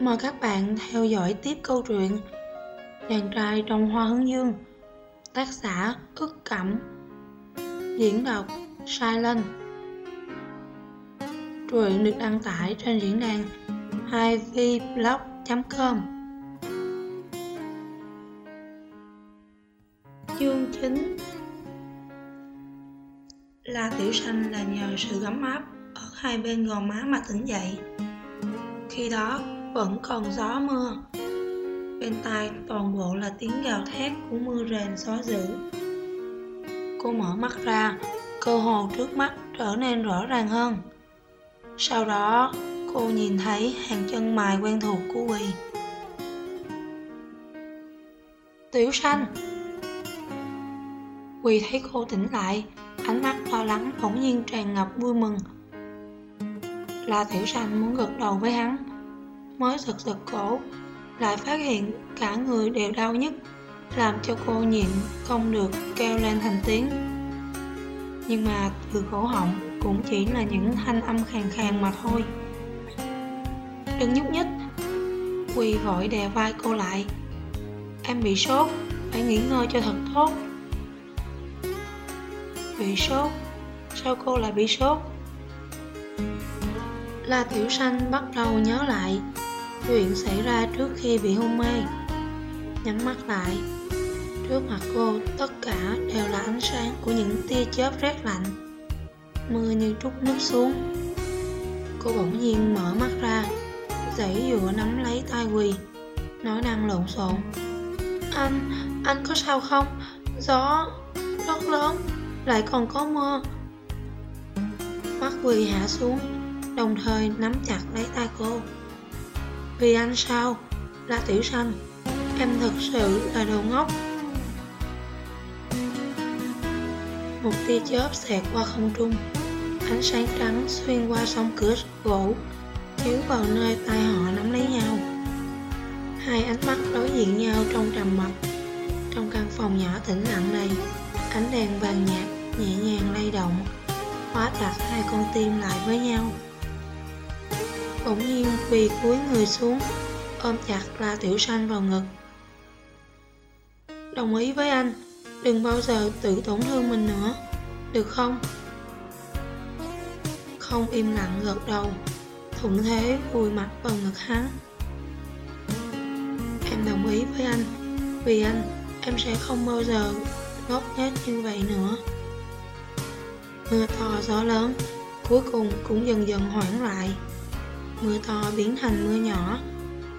Mời các bạn theo dõi tiếp câu chuyện Chàng trai trong hoa hướng dương, Tác giả ức cẩm, Diễn đọc Silent Truyện được đăng tải trên diễn đàn 2vblog.com Chương 9 La Tiểu Sanh là nhờ sự gấm áp ở hai bên gò má mà tỉnh dậy. Khi đó vẫn còn gió mưa. Bên tai toàn bộ là tiếng gào thét của mưa rền gió dữ. Cô mở mắt ra, cơ hồ trước mắt trở nên rõ ràng hơn. Sau đó, cô nhìn thấy hàng chân mài quen thuộc của quỳ. Tiểu sanh. Quỳ thấy cô tỉnh lại, ánh mắt lo lắng bỗng nhiên tràn ngập vui mừng. Là tiểu sanh muốn gật đầu với hắn mới giật giật cổ, lại phát hiện cả người đều đau nhức, làm cho cô nhịn không được kêu lên thành tiếng. Nhưng mà từ cổ họng cũng chỉ là những thanh âm khàn khàn mà thôi. Đừng nhúc nhích quỳ vội đè vai cô lại. Em bị sốt, phải nghỉ ngơi cho thật tốt. Bị sốt? Sao cô lại bị sốt? La tiểu sanh bắt đầu nhớ lại chuyện xảy ra trước khi bị hôn mê. Nhắm mắt lại. Trước mặt cô, tất cả đều là ánh sáng của những tia chớp rét lạnh. Mưa như trút nước xuống. Cô bỗng nhiên mở mắt ra giãy dụa nắm lấy tay quỳ, nói năng lộn xộn. Anh anh có sao không? Gió rất lớn, lại còn có mưa. Mắt quỳ hạ xuống, đồng thời nắm chặt lấy tay cô vì anh sao? Là tiểu xanh. Em thật sự là đồ ngốc. Một tia chớp xẹt qua không trung. Ánh sáng trắng xuyên qua song cửa gỗ, chiếu vào nơi tay họ nắm lấy nhau. Hai ánh mắt đối diện nhau trong trầm mặc. Trong căn phòng nhỏ tĩnh lặng này, ánh đèn vàng nhạt nhẹ nhàng lay động hóa chặt hai con tim lại với nhau bỗng nhiên quỳ cúi người xuống, ôm chặt la tiểu sanh vào ngực. Đồng ý với anh, đừng bao giờ tự tổn thương mình nữa, được không? Không im lặng gật đầu, thuận thế vùi mặt vào ngực hắn. Em đồng ý với anh, vì anh, em sẽ không bao giờ ngốc nghếch như vậy nữa. Mưa to gió lớn, cuối cùng cũng dần dần hoãn lại mưa to biến thành mưa nhỏ,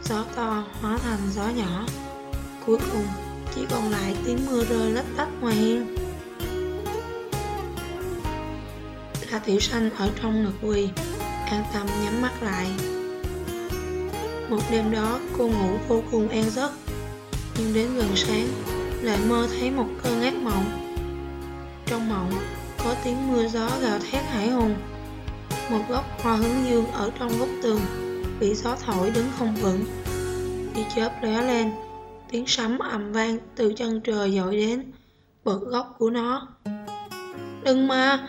gió to hóa thành gió nhỏ. Cuối cùng, chỉ còn lại tiếng mưa rơi lách tách ngoài hiên. La tiểu xanh ở trong ngực quỳ, an tâm nhắm mắt lại. Một đêm đó, cô ngủ vô cùng an giấc, nhưng đến gần sáng, lại mơ thấy một cơn ác mộng. Trong mộng, có tiếng mưa gió gào thét hải hùng một gốc hoa hướng dương ở trong góc tường, bị gió thổi đứng không vững. Tia chớp lóe lên, tiếng sấm ầm vang từ chân trời dội đến bật gốc của nó. Đừng mà!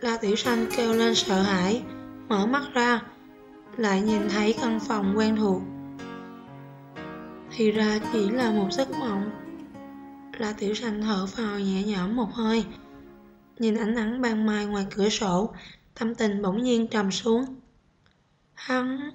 La tiểu xanh kêu lên sợ hãi, mở mắt ra, lại nhìn thấy căn phòng quen thuộc. Thì ra chỉ là một giấc mộng. La tiểu xanh thở phào nhẹ nhõm một hơi, nhìn ánh nắng ban mai ngoài cửa sổ tâm tình bỗng nhiên trầm xuống. Hắn